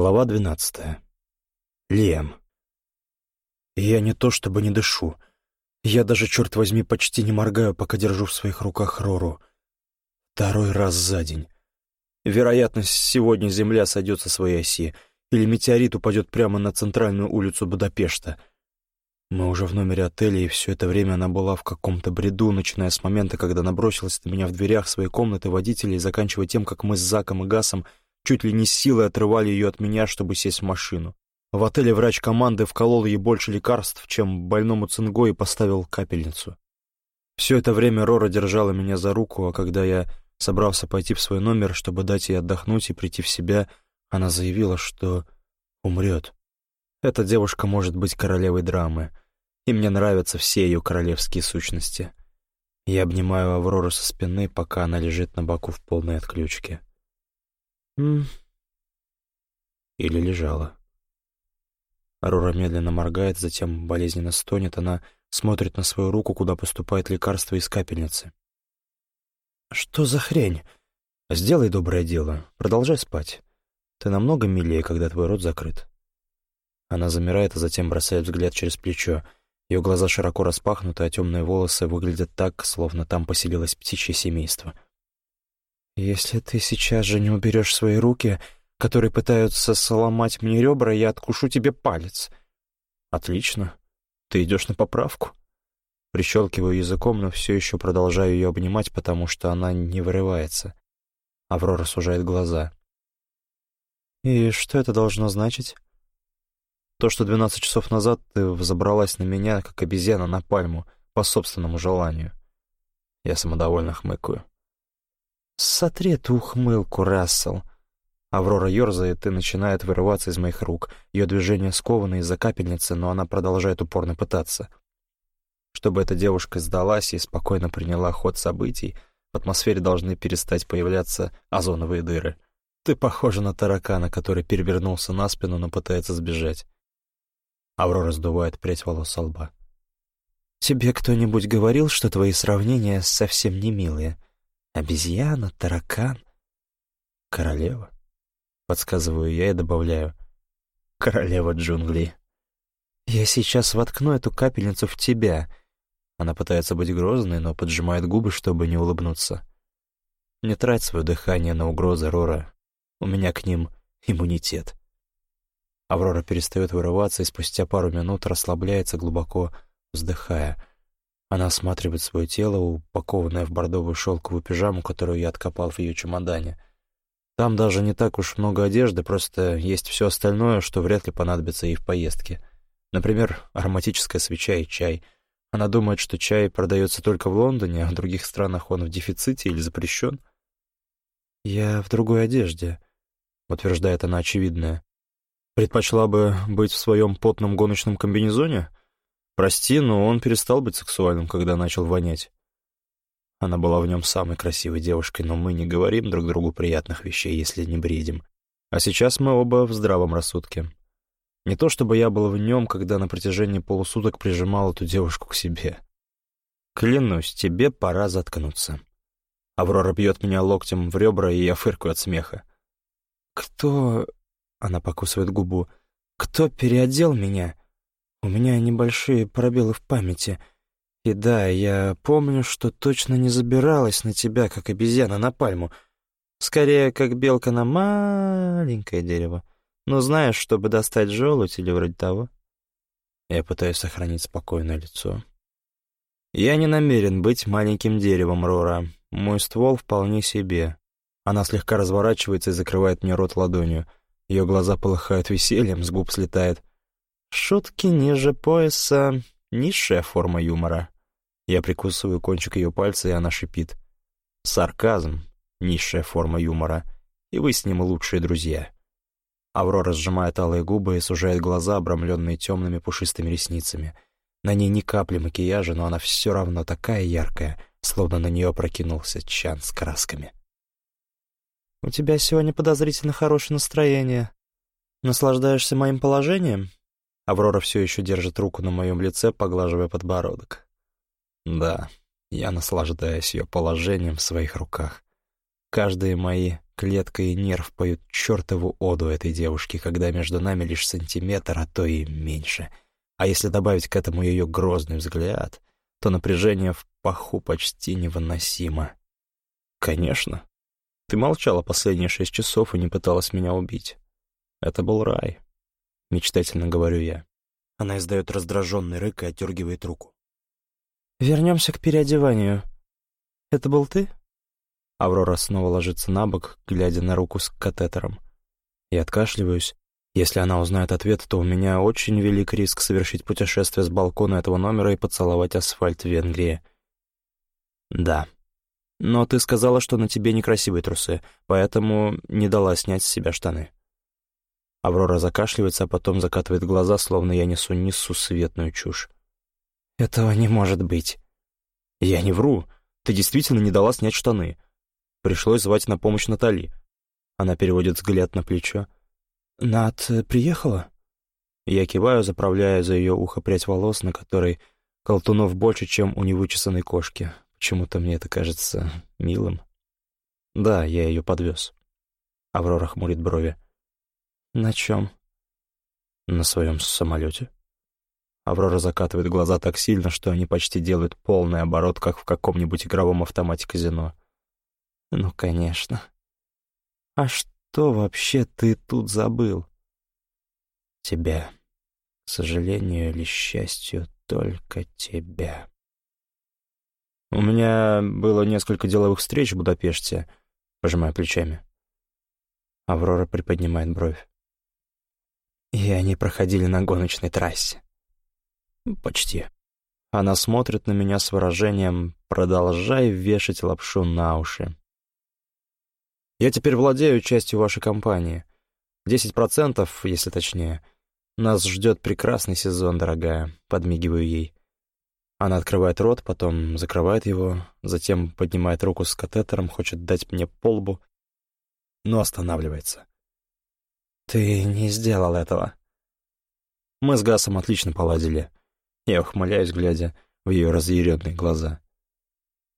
Глава двенадцатая. Лем. Я не то чтобы не дышу. Я даже, черт возьми, почти не моргаю, пока держу в своих руках Рору. Второй раз за день. Вероятность, сегодня Земля сойдет со своей оси, или метеорит упадет прямо на центральную улицу Будапешта. Мы уже в номере отеля, и все это время она была в каком-то бреду, начиная с момента, когда набросилась на меня в дверях своей комнаты водителя и заканчивая тем, как мы с Заком и Гасом — чуть ли не силой отрывали ее от меня, чтобы сесть в машину. В отеле врач команды вколол ей больше лекарств, чем больному цинго и поставил капельницу. Все это время Рора держала меня за руку, а когда я собрался пойти в свой номер, чтобы дать ей отдохнуть и прийти в себя, она заявила, что умрет. Эта девушка может быть королевой драмы, и мне нравятся все ее королевские сущности. Я обнимаю Аврору со спины, пока она лежит на боку в полной отключке. М Или лежала. Арора медленно моргает, затем болезненно стонет. Она смотрит на свою руку, куда поступает лекарство из капельницы. «Что за хрень? Сделай доброе дело. Продолжай спать. Ты намного милее, когда твой рот закрыт». Она замирает, а затем бросает взгляд через плечо. Ее глаза широко распахнуты, а темные волосы выглядят так, словно там поселилось птичье семейство — «Если ты сейчас же не уберешь свои руки, которые пытаются сломать мне ребра, я откушу тебе палец». «Отлично. Ты идешь на поправку». Прищелкиваю языком, но все еще продолжаю ее обнимать, потому что она не вырывается. Аврора сужает глаза. «И что это должно значить?» «То, что двенадцать часов назад ты взобралась на меня, как обезьяна на пальму, по собственному желанию». Я самодовольно хмыкаю. «Сотри эту ухмылку, Рассел!» Аврора ерзает и начинает вырываться из моих рук. Ее движения скованы из-за капельницы, но она продолжает упорно пытаться. Чтобы эта девушка сдалась и спокойно приняла ход событий, в атмосфере должны перестать появляться озоновые дыры. Ты похожа на таракана, который перевернулся на спину, но пытается сбежать. Аврора сдувает прядь волос со лба. «Тебе кто-нибудь говорил, что твои сравнения совсем не милые?» Обезьяна, таракан, королева. Подсказываю я и добавляю. Королева джунглей. Я сейчас воткну эту капельницу в тебя. Она пытается быть грозной, но поджимает губы, чтобы не улыбнуться. Не трать свое дыхание на угрозы, Рора. У меня к ним иммунитет. Аврора перестает вырываться и спустя пару минут расслабляется, глубоко вздыхая — она осматривает свое тело, упакованное в бордовую шелковую пижаму, которую я откопал в ее чемодане. Там даже не так уж много одежды, просто есть все остальное, что вряд ли понадобится ей в поездке. Например, ароматическая свеча и чай. Она думает, что чай продается только в Лондоне, а в других странах он в дефиците или запрещен. «Я в другой одежде», — утверждает она очевидное. «Предпочла бы быть в своем потном гоночном комбинезоне?» Прости, но он перестал быть сексуальным, когда начал вонять. Она была в нем самой красивой девушкой, но мы не говорим друг другу приятных вещей, если не бредим. А сейчас мы оба в здравом рассудке. Не то чтобы я был в нем, когда на протяжении полусуток прижимал эту девушку к себе. Клянусь, тебе пора заткнуться. Аврора бьет меня локтем в ребра, и я фыркаю от смеха. «Кто...» — она покусывает губу. «Кто переодел меня?» У меня небольшие пробелы в памяти. И да, я помню, что точно не забиралась на тебя, как обезьяна на пальму. Скорее, как белка на маленькое дерево. Но знаешь, чтобы достать желудь или вроде того. Я пытаюсь сохранить спокойное лицо. Я не намерен быть маленьким деревом, Рора. Мой ствол вполне себе. Она слегка разворачивается и закрывает мне рот ладонью. Ее глаза полыхают весельем, с губ слетает. Шутки ниже пояса — низшая форма юмора. Я прикусываю кончик ее пальца, и она шипит. Сарказм — низшая форма юмора, и вы с ним лучшие друзья. Аврора сжимает алые губы и сужает глаза, обрамленные темными пушистыми ресницами. На ней ни капли макияжа, но она все равно такая яркая, словно на нее прокинулся чан с красками. «У тебя сегодня подозрительно хорошее настроение. Наслаждаешься моим положением?» Аврора все еще держит руку на моем лице, поглаживая подбородок. Да, я наслаждаюсь ее положением в своих руках. Каждые мои клетка и нерв поют чертову оду этой девушки, когда между нами лишь сантиметр, а то и меньше. А если добавить к этому ее грозный взгляд, то напряжение в паху почти невыносимо. Конечно. Ты молчала последние шесть часов и не пыталась меня убить. Это был рай. Мечтательно говорю я. Она издает раздраженный рык и отдергивает руку. «Вернемся к переодеванию. Это был ты?» Аврора снова ложится на бок, глядя на руку с катетером. Я откашливаюсь. Если она узнает ответ, то у меня очень велик риск совершить путешествие с балкона этого номера и поцеловать асфальт в Венгрии. «Да. Но ты сказала, что на тебе некрасивые трусы, поэтому не дала снять с себя штаны». Аврора закашливается, а потом закатывает глаза, словно я несу несусветную чушь. «Этого не может быть». «Я не вру. Ты действительно не дала снять штаны. Пришлось звать на помощь Натали. Она переводит взгляд на плечо. «Над э, приехала?» Я киваю, заправляя за ее ухо прядь волос, на которой колтунов больше, чем у невычесанной кошки. Почему-то мне это кажется милым. Да, я ее подвез. Аврора хмурит брови. «На чем?» «На своем самолете». Аврора закатывает глаза так сильно, что они почти делают полный оборот, как в каком-нибудь игровом автомате казино. Ну, конечно. А что вообще ты тут забыл? Тебя. К сожалению или счастью, только тебя. У меня было несколько деловых встреч в Будапеште, пожимая плечами. Аврора приподнимает бровь. И они проходили на гоночной трассе. Почти. Она смотрит на меня с выражением «продолжай вешать лапшу на уши». Я теперь владею частью вашей компании. Десять процентов, если точнее. Нас ждет прекрасный сезон, дорогая», — подмигиваю ей. Она открывает рот, потом закрывает его, затем поднимает руку с катетером, хочет дать мне полбу, но останавливается. «Ты не сделал этого». Мы с Гасом отлично поладили. Я ухмыляюсь, глядя в ее разъяренные глаза.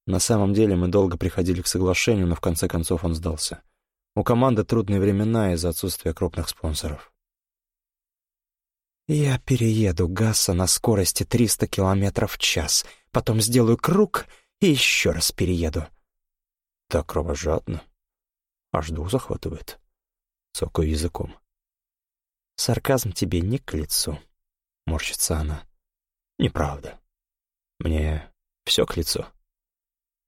На самом деле мы долго приходили к соглашению, но в конце концов он сдался. У команды трудные времена из-за отсутствия крупных спонсоров. «Я перееду Гасса на скорости 300 километров в час, потом сделаю круг и еще раз перееду». «Так кровожадно. Аж дух захватывает». Цокаю языком. «Сарказм тебе не к лицу», — морщится она. «Неправда. Мне все к лицу».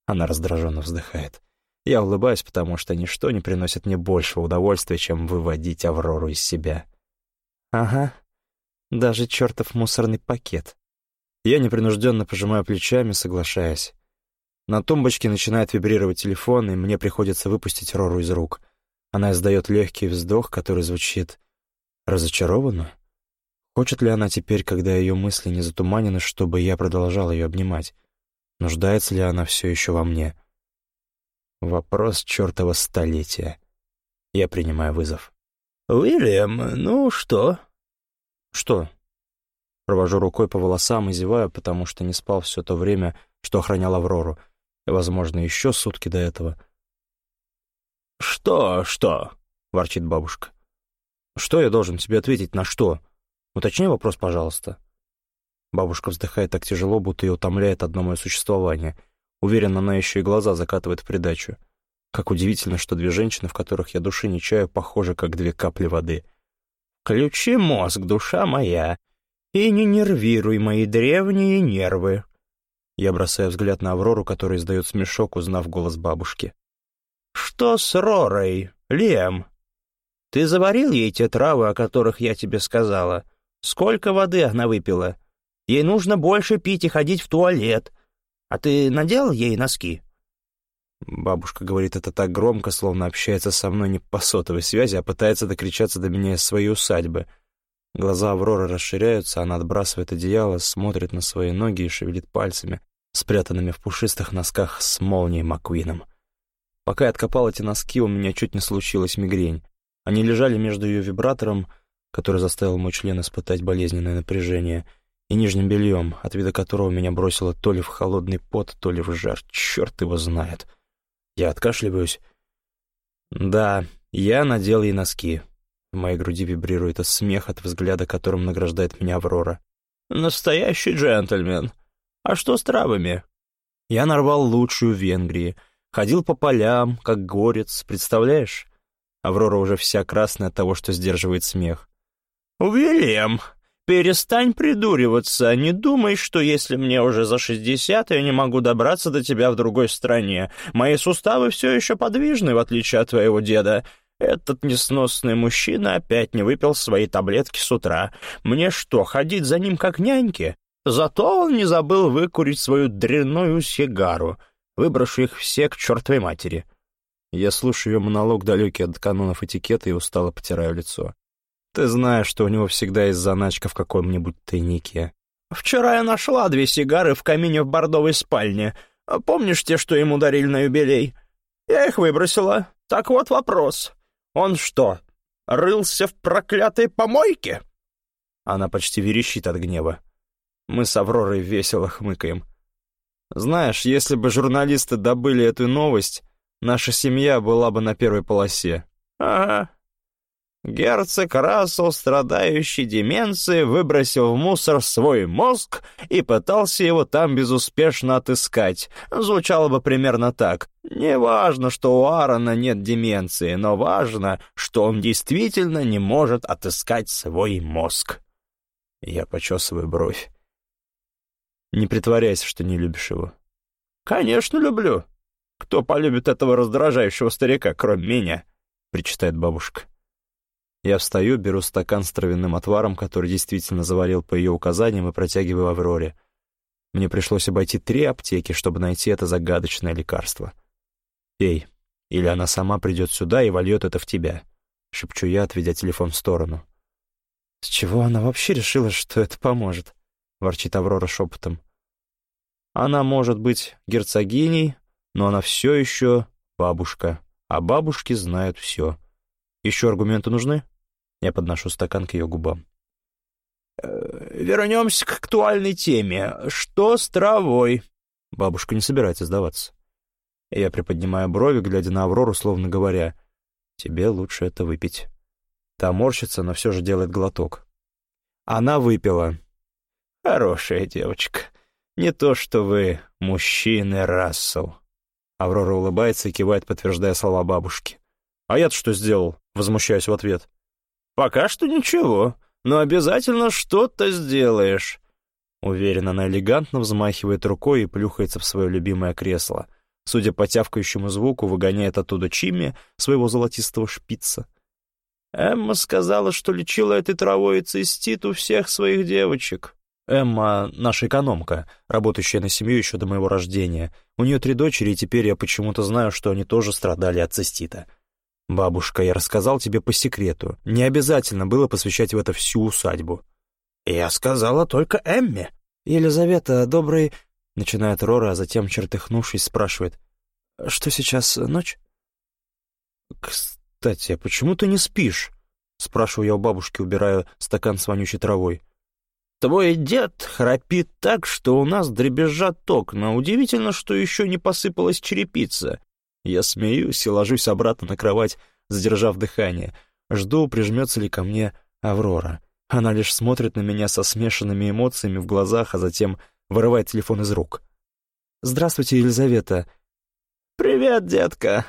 Она раздраженно вздыхает. Я улыбаюсь, потому что ничто не приносит мне большего удовольствия, чем выводить Аврору из себя. Ага, даже чертов мусорный пакет. Я непринужденно пожимаю плечами, соглашаясь. На тумбочке начинает вибрировать телефон, и мне приходится выпустить Рору из рук. Она издает легкий вздох, который звучит разочарованно. Хочет ли она теперь, когда ее мысли не затуманены, чтобы я продолжал ее обнимать? Нуждается ли она все еще во мне? Вопрос чертова столетия. Я принимаю вызов. «Уильям, ну что?» «Что?» Провожу рукой по волосам и зеваю, потому что не спал все то время, что охранял Аврору, и, возможно, еще сутки до этого. «Что, что?» — ворчит бабушка. «Что я должен тебе ответить на что? Уточни вопрос, пожалуйста». Бабушка вздыхает так тяжело, будто ее утомляет одно мое существование. Уверен, она еще и глаза закатывает в придачу. Как удивительно, что две женщины, в которых я души не чаю, похожи, как две капли воды. «Ключи мозг, душа моя, и не нервируй мои древние нервы». Я бросаю взгляд на Аврору, которая издает смешок, узнав голос бабушки. «Что с Ророй, Лем? Ты заварил ей те травы, о которых я тебе сказала? Сколько воды она выпила?» Ей нужно больше пить и ходить в туалет. А ты надел ей носки?» Бабушка говорит это так громко, словно общается со мной не по сотовой связи, а пытается докричаться до меня из своей усадьбы. Глаза Авроры расширяются, она отбрасывает одеяло, смотрит на свои ноги и шевелит пальцами, спрятанными в пушистых носках с молнией Маккуином. Пока я откопал эти носки, у меня чуть не случилась мигрень. Они лежали между ее вибратором, который заставил мой член испытать болезненное напряжение — и нижним бельем, от вида которого меня бросило то ли в холодный пот, то ли в жар. Черт его знает. Я откашливаюсь. Да, я надел ей носки. В моей груди вибрирует от смех от взгляда, которым награждает меня Аврора. Настоящий джентльмен. А что с травами? Я нарвал лучшую в Венгрии. Ходил по полям, как горец, представляешь? Аврора уже вся красная от того, что сдерживает смех. «Уильям, перестань придуриваться. Не думай, что если мне уже за шестьдесят, я не могу добраться до тебя в другой стране. Мои суставы все еще подвижны, в отличие от твоего деда. Этот несносный мужчина опять не выпил свои таблетки с утра. Мне что, ходить за ним как няньки? Зато он не забыл выкурить свою дрянную сигару. Выброшу их все к чертовой матери. Я слушаю ее монолог, далекий от канонов этикета, и устало потираю лицо. Ты знаешь, что у него всегда есть заначка в каком-нибудь тайнике. Вчера я нашла две сигары в камине в бордовой спальне. Помнишь те, что ему дарили на юбилей? Я их выбросила. Так вот вопрос. Он что, рылся в проклятой помойке?» Она почти верещит от гнева. Мы с Авророй весело хмыкаем. Знаешь, если бы журналисты добыли эту новость, наша семья была бы на первой полосе. Ага, Герцог Рассел, страдающий деменцией, выбросил в мусор свой мозг и пытался его там безуспешно отыскать. Звучало бы примерно так. Не важно, что у Аарона нет деменции, но важно, что он действительно не может отыскать свой мозг. Я почесываю бровь. Не притворяйся, что не любишь его. «Конечно люблю. Кто полюбит этого раздражающего старика, кроме меня?» — причитает бабушка. Я встаю, беру стакан с травяным отваром, который действительно заварил по ее указаниям, и протягиваю Авроре. Мне пришлось обойти три аптеки, чтобы найти это загадочное лекарство. «Пей, или она сама придет сюда и вольет это в тебя», — шепчу я, отведя телефон в сторону. «С чего она вообще решила, что это поможет?» — ворчит Аврора шепотом. «Она может быть герцогиней, но она все еще бабушка, а бабушки знают все. Еще аргументы нужны?» Я подношу стакан к ее губам. «Э, «Вернемся к актуальной теме. Что с травой?» Бабушка не собирается сдаваться. Я приподнимаю брови, глядя на Аврору, словно говоря, «Тебе лучше это выпить». Та морщится, но все же делает глоток. Она выпила. «Хорошая девочка. Не то что вы, мужчины, Рассел». Аврора улыбается и кивает, подтверждая слова бабушки. «А я-то что сделал?» — возмущаюсь в ответ. «Пока что ничего, но обязательно что-то сделаешь». Уверенно, она элегантно взмахивает рукой и плюхается в свое любимое кресло. Судя по тявкающему звуку, выгоняет оттуда Чимми, своего золотистого шпица. Эмма сказала, что лечила этой травой цистит у всех своих девочек. Эмма — наша экономка, работающая на семью еще до моего рождения. У нее три дочери, и теперь я почему-то знаю, что они тоже страдали от цистита. «Бабушка, я рассказал тебе по секрету. Не обязательно было посвящать в это всю усадьбу». «Я сказала только Эмме». «Елизавета, добрый...» — начинает Рора, а затем, чертыхнувшись, спрашивает. «Что сейчас, ночь?» «Кстати, а почему ты не спишь?» — спрашиваю я у бабушки, убирая стакан с вонючей травой. «Твой дед храпит так, что у нас дребезжат окна. Удивительно, что еще не посыпалась черепица. Я смеюсь и ложусь обратно на кровать, задержав дыхание. Жду, прижмется ли ко мне Аврора. Она лишь смотрит на меня со смешанными эмоциями в глазах, а затем вырывает телефон из рук. «Здравствуйте, Елизавета». «Привет, детка».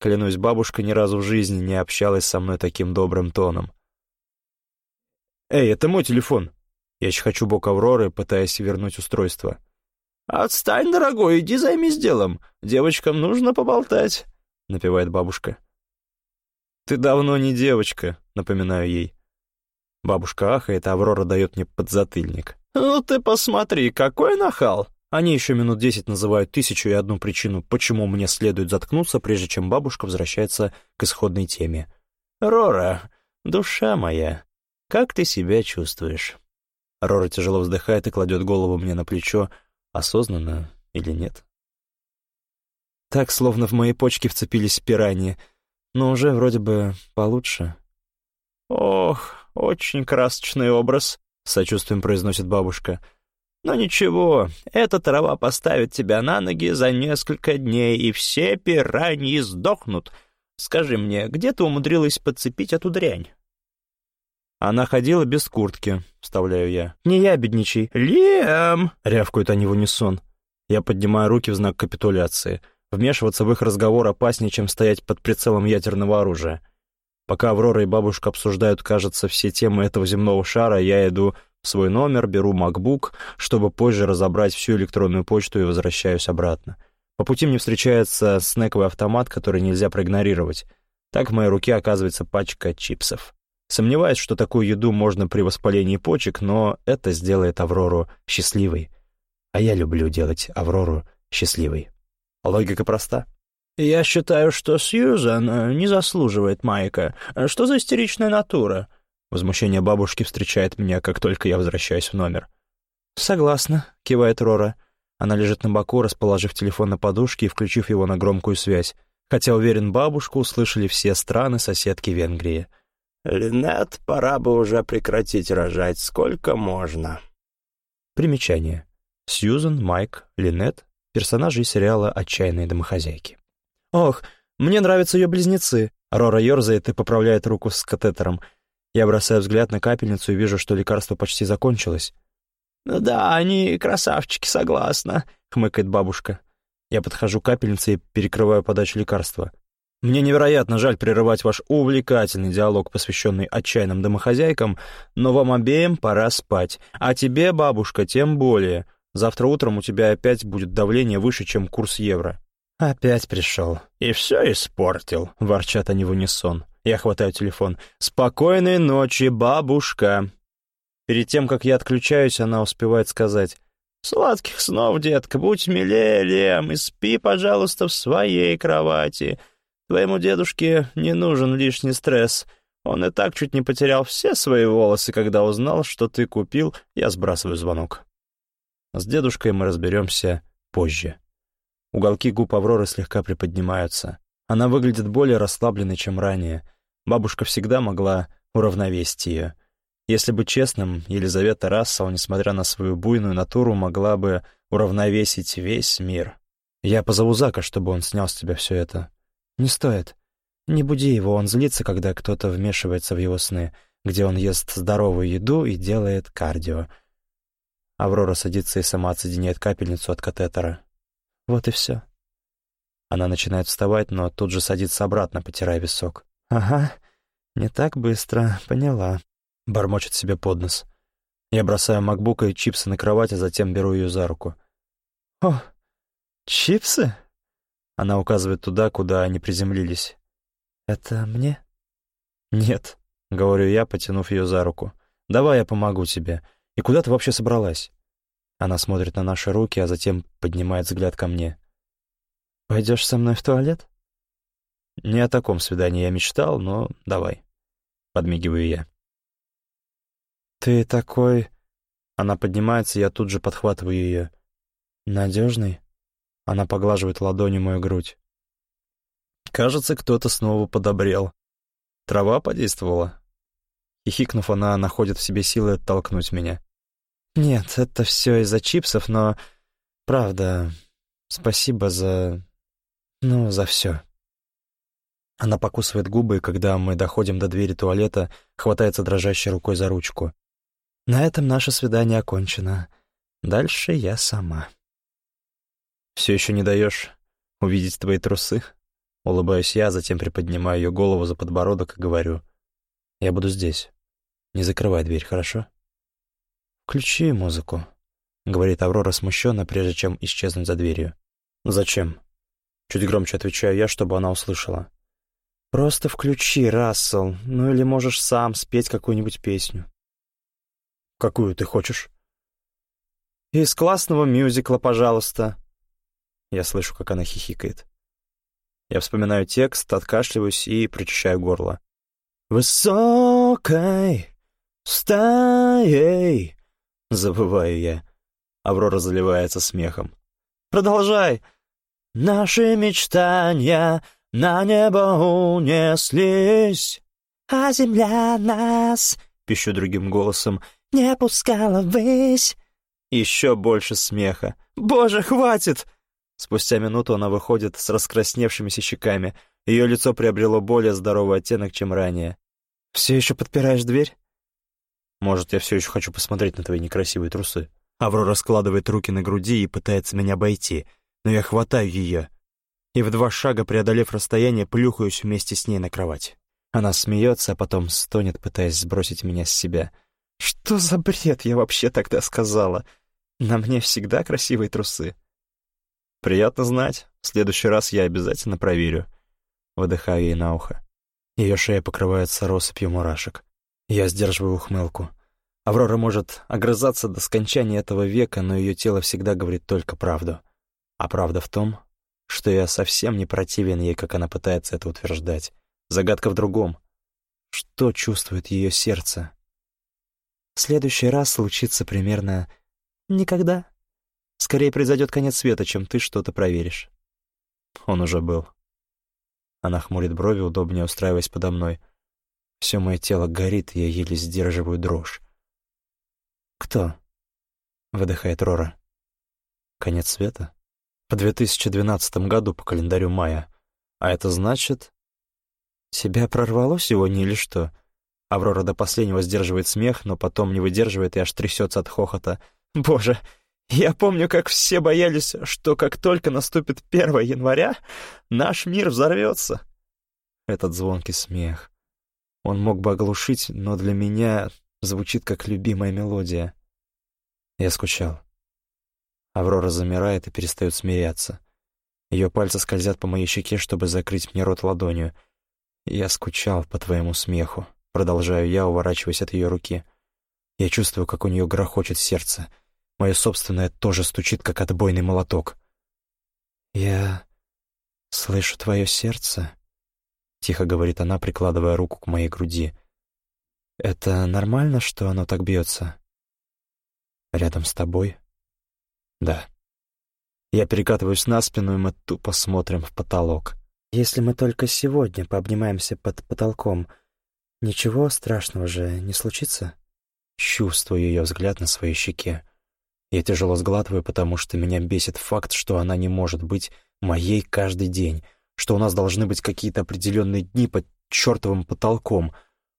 Клянусь, бабушка ни разу в жизни не общалась со мной таким добрым тоном. «Эй, это мой телефон». Я хочу бок Авроры, пытаясь вернуть устройство. «Отстань, дорогой, иди займись делом. Девочкам нужно поболтать», — напевает бабушка. «Ты давно не девочка», — напоминаю ей. Бабушка ахает, а Аврора дает мне подзатыльник. «Ну ты посмотри, какой нахал!» Они еще минут десять называют тысячу и одну причину, почему мне следует заткнуться, прежде чем бабушка возвращается к исходной теме. «Рора, душа моя, как ты себя чувствуешь?» Рора тяжело вздыхает и кладет голову мне на плечо, осознанно или нет. Так, словно в мои почки вцепились пираньи, но уже вроде бы получше. «Ох, очень красочный образ», — сочувствием произносит бабушка. «Но ничего, эта трава поставит тебя на ноги за несколько дней, и все пираньи сдохнут. скажи мне, где ты умудрилась подцепить эту дрянь?» «Она ходила без куртки», — вставляю я. «Не я, бедничай». «Лем!» — рявкают они в унисон. Я поднимаю руки в знак капитуляции. Вмешиваться в их разговор опаснее, чем стоять под прицелом ядерного оружия. Пока Аврора и бабушка обсуждают, кажется, все темы этого земного шара, я иду в свой номер, беру MacBook, чтобы позже разобрать всю электронную почту и возвращаюсь обратно. По пути мне встречается снековый автомат, который нельзя проигнорировать. Так в моей руке оказывается пачка чипсов. Сомневаюсь, что такую еду можно при воспалении почек, но это сделает Аврору счастливой. А я люблю делать Аврору счастливой. Логика проста. «Я считаю, что Сьюзан э, не заслуживает Майка. Что за истеричная натура?» Возмущение бабушки встречает меня, как только я возвращаюсь в номер. «Согласна», — кивает Рора. Она лежит на боку, расположив телефон на подушке и включив его на громкую связь. Хотя, уверен, бабушку услышали все страны-соседки Венгрии. «Линет, пора бы уже прекратить рожать, сколько можно». Примечание. Сьюзан, Майк, Линет — персонажи сериала «Отчаянные домохозяйки». «Ох, мне нравятся ее близнецы!» Рора ерзает и поправляет руку с катетером. Я бросаю взгляд на капельницу и вижу, что лекарство почти закончилось. «Да, они красавчики, согласна», — хмыкает бабушка. Я подхожу к капельнице и перекрываю подачу лекарства. Мне невероятно жаль прерывать ваш увлекательный диалог, посвященный отчаянным домохозяйкам, но вам обеим пора спать. А тебе, бабушка, тем более. Завтра утром у тебя опять будет давление выше, чем курс евро». «Опять пришел. И все испортил», — ворчат они в унисон. Я хватаю телефон. «Спокойной ночи, бабушка!» Перед тем, как я отключаюсь, она успевает сказать. «Сладких снов, детка, будь милее, Лем, и спи, пожалуйста, в своей кровати. Твоему дедушке не нужен лишний стресс. Он и так чуть не потерял все свои волосы, когда узнал, что ты купил. Я сбрасываю звонок. С дедушкой мы разберемся позже. Уголки губ Авроры слегка приподнимаются. Она выглядит более расслабленной, чем ранее. Бабушка всегда могла уравновесить ее. Если быть честным, Елизавета Рассел, несмотря на свою буйную натуру, могла бы уравновесить весь мир. Я позову Зака, чтобы он снял с тебя все это. «Не стоит. Не буди его, он злится, когда кто-то вмешивается в его сны, где он ест здоровую еду и делает кардио». Аврора садится и сама отсоединяет капельницу от катетера. Вот и все. Она начинает вставать, но тут же садится обратно, потирая висок. «Ага, не так быстро, поняла», — бормочет себе под нос. Я бросаю макбук и чипсы на кровать, а затем беру ее за руку. «О, чипсы?» Она указывает туда, куда они приземлились. «Это мне?» «Нет», — говорю я, потянув ее за руку. «Давай я помогу тебе. И куда ты вообще собралась?» Она смотрит на наши руки, а затем поднимает взгляд ко мне. «Пойдешь со мной в туалет?» «Не о таком свидании я мечтал, но давай», — подмигиваю я. «Ты такой...» Она поднимается, я тут же подхватываю ее. «Надежный?» Она поглаживает ладонью мою грудь. Кажется, кто-то снова подобрел. Трава подействовала. Хихикнув, она находит в себе силы оттолкнуть меня. «Нет, это все из-за чипсов, но... Правда, спасибо за... ну, за все». Она покусывает губы, и когда мы доходим до двери туалета, хватается дрожащей рукой за ручку. «На этом наше свидание окончено. Дальше я сама». Все еще не даешь увидеть твои трусы?» Улыбаюсь я, затем приподнимаю ее голову за подбородок и говорю. «Я буду здесь. Не закрывай дверь, хорошо?» «Включи музыку», — говорит Аврора смущенно, прежде чем исчезнуть за дверью. «Зачем?» Чуть громче отвечаю я, чтобы она услышала. «Просто включи, Рассел, ну или можешь сам спеть какую-нибудь песню». «Какую ты хочешь?» «Из классного мюзикла, пожалуйста», я слышу, как она хихикает. Я вспоминаю текст, откашливаюсь и прочищаю горло. «Высокой стаей», — забываю я. Аврора заливается смехом. «Продолжай!» «Наши мечтания на небо унеслись, а земля нас...» — пищу другим голосом. «Не пускала ввысь». Еще больше смеха. «Боже, хватит!» Спустя минуту она выходит с раскрасневшимися щеками. Ее лицо приобрело более здоровый оттенок, чем ранее. «Все еще подпираешь дверь?» «Может, я все еще хочу посмотреть на твои некрасивые трусы?» Аврора складывает руки на груди и пытается меня обойти, но я хватаю ее. И в два шага, преодолев расстояние, плюхаюсь вместе с ней на кровать. Она смеется, а потом стонет, пытаясь сбросить меня с себя. «Что за бред я вообще тогда сказала? На мне всегда красивые трусы». «Приятно знать. В следующий раз я обязательно проверю». Выдыхаю ей на ухо. Ее шея покрывается россыпью мурашек. Я сдерживаю ухмылку. Аврора может огрызаться до скончания этого века, но ее тело всегда говорит только правду. А правда в том, что я совсем не противен ей, как она пытается это утверждать. Загадка в другом. Что чувствует ее сердце? В следующий раз случится примерно никогда. Скорее произойдет конец света, чем ты что-то проверишь. Он уже был. Она хмурит брови, удобнее устраиваясь подо мной. Все мое тело горит, я еле сдерживаю дрожь. «Кто?» — выдыхает Рора. «Конец света?» «В 2012 году по календарю мая. А это значит...» «Себя прорвало сегодня или что?» Аврора до последнего сдерживает смех, но потом не выдерживает и аж трясется от хохота. «Боже, я помню, как все боялись, что как только наступит 1 января, наш мир взорвется. Этот звонкий смех. Он мог бы оглушить, но для меня звучит как любимая мелодия. Я скучал. Аврора замирает и перестает смеяться. Ее пальцы скользят по моей щеке, чтобы закрыть мне рот ладонью. Я скучал по твоему смеху. Продолжаю я, уворачиваясь от ее руки. Я чувствую, как у нее грохочет сердце — Мое собственное тоже стучит, как отбойный молоток. «Я слышу твое сердце», — тихо говорит она, прикладывая руку к моей груди. «Это нормально, что оно так бьется?» «Рядом с тобой?» «Да». Я перекатываюсь на спину, и мы тупо смотрим в потолок. «Если мы только сегодня пообнимаемся под потолком, ничего страшного же не случится?» Чувствую ее взгляд на своей щеке. Я тяжело сглатываю, потому что меня бесит факт, что она не может быть моей каждый день, что у нас должны быть какие-то определенные дни под чертовым потолком,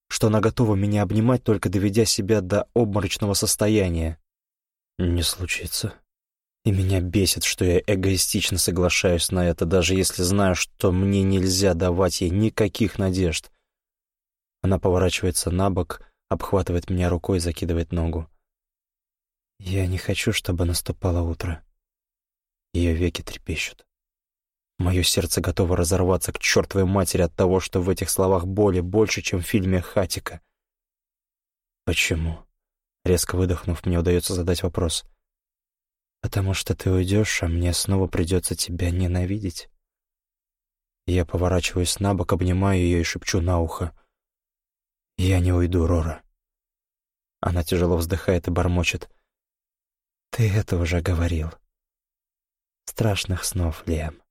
что она готова меня обнимать, только доведя себя до обморочного состояния. Не случится. И меня бесит, что я эгоистично соглашаюсь на это, даже если знаю, что мне нельзя давать ей никаких надежд. Она поворачивается на бок, обхватывает меня рукой и закидывает ногу. Я не хочу, чтобы наступало утро. Ее веки трепещут. Мое сердце готово разорваться к чертовой матери от того, что в этих словах боли больше, чем в фильме «Хатика». «Почему?» Резко выдохнув, мне удается задать вопрос. «Потому что ты уйдешь, а мне снова придется тебя ненавидеть». Я поворачиваюсь на бок, обнимаю ее и шепчу на ухо. «Я не уйду, Рора». Она тяжело вздыхает и бормочет. Ты это уже говорил. Страшных снов, Лем.